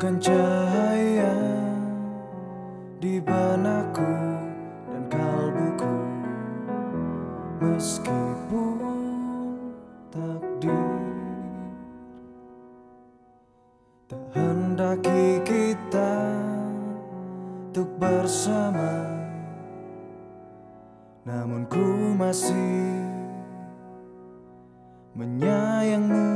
Bukan cahaya di benakku dan kalbuku. Meskipun takdir Tak hendaki kita untuk bersama. Namun ku masih menyayangmu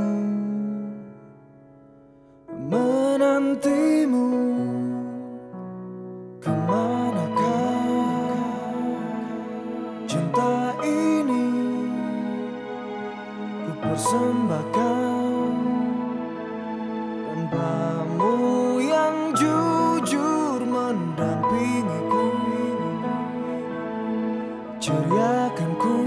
persembahkan Tanpamu yang jujur mendampingiku Ceriakan ku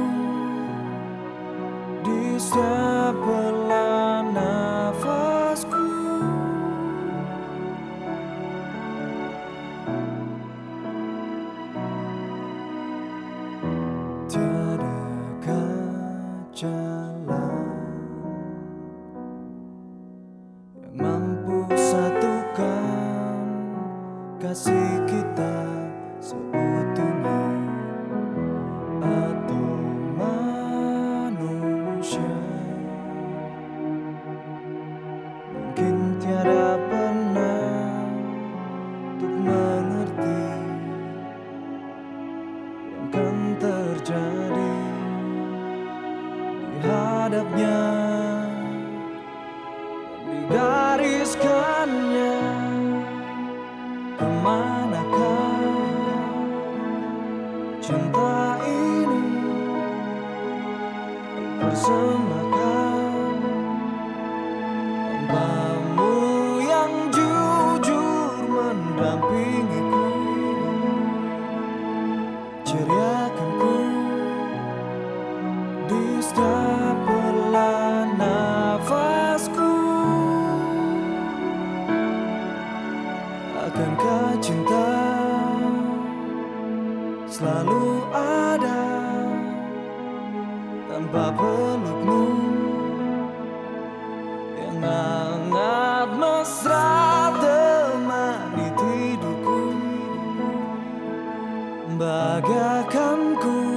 di setiap belah nafasku. Tiadakah jalan mungkin tiada pernah untuk mengerti yang terjadi di hadapnya dan digariskannya persembahkan hambamu yang jujur mendampingiku. Ceriakan ku di setiap belah nafasku. Akankah cinta selalu ada tanpa pelukmu. Yang hangat mesra temani tidurku. Bagaikan ku